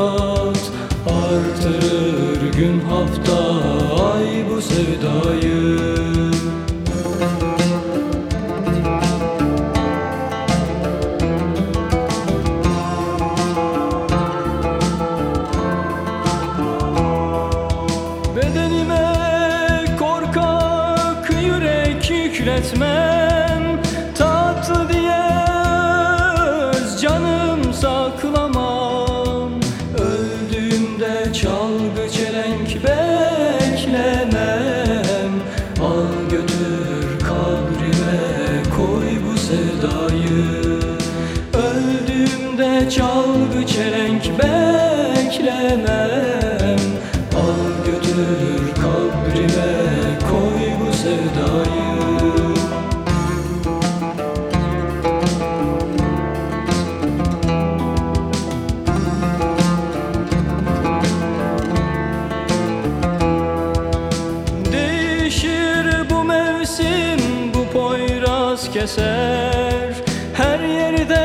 hayat Artırır gün hafta ay bu sevdayı. Bedenime korkak yürek yükletmez keser. Her yerde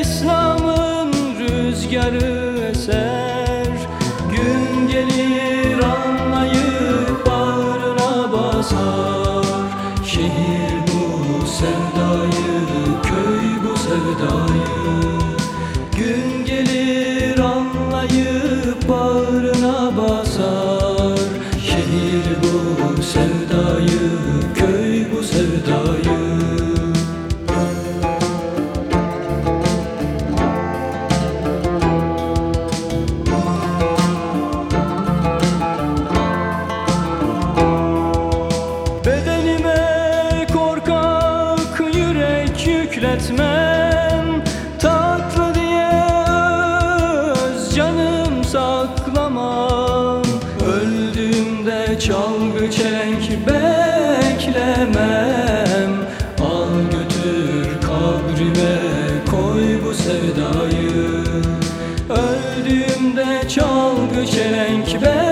İslam'ın rüzgarı eser. Gün gelir anlayıp bağrına basar. Şehir bu sevdayı, köy bu sevdayı. Gün gelir anlayıp bağrına basar. Şehir bu sevdayı, köy bu sevdayı. gitmem Tatlı diye öz canım saklamam. Öldüğümde çalgı çelenk beklemem. Al götür kabrime koy bu sevdayı. Öldüğümde çalgı çelenk beklemem